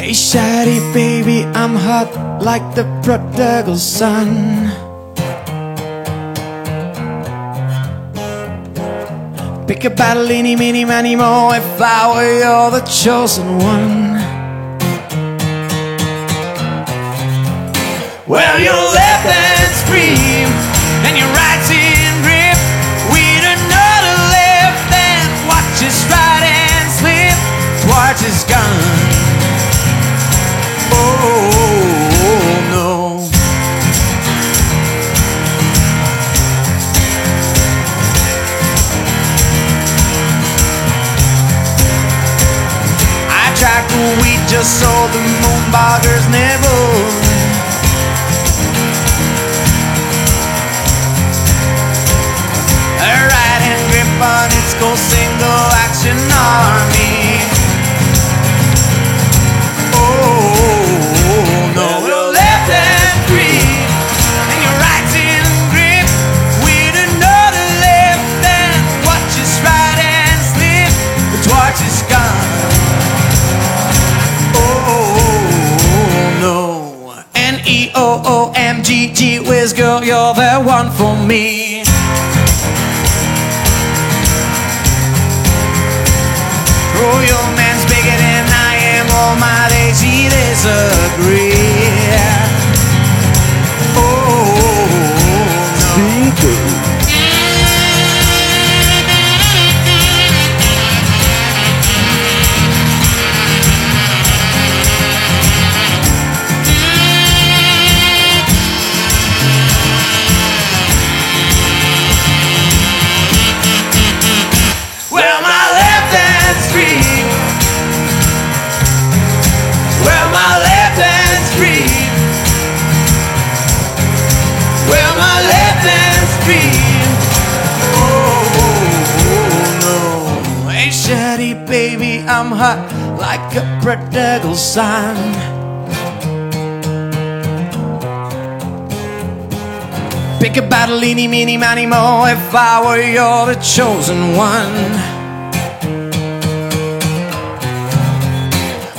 Hey, shawty, baby, I'm hot like the prodigal son. Pick a battle, eeny, meeny, miny, mo if I were you're the chosen one. Well, your left hand's free and your right's Weed just so the moon never. O M G G whiz girl, you're the one for me. Oh, your man's bigger than I am. All my lazy disagree. Oh, I'm hot like a prodigal son. Pick a battle, eeny, meeny, miny, mo if I were you're the chosen one.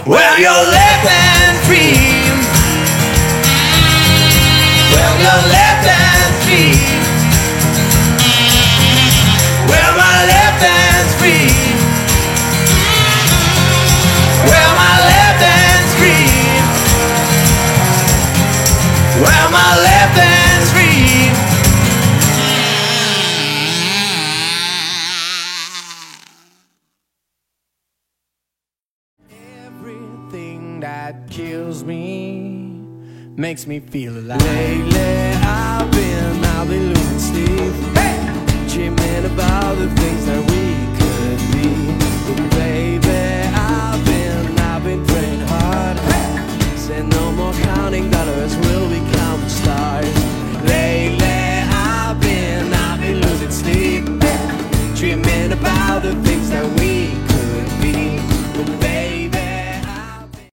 Well, your left hand free. Well, your left My left hand's free. Everything that kills me makes me feel alive. Lately, I've been, I've been losing sleep. Dreaming about the things And no more counting dollars will become stars. Lately I've been, I've been losing sleep. Dreaming about the things that we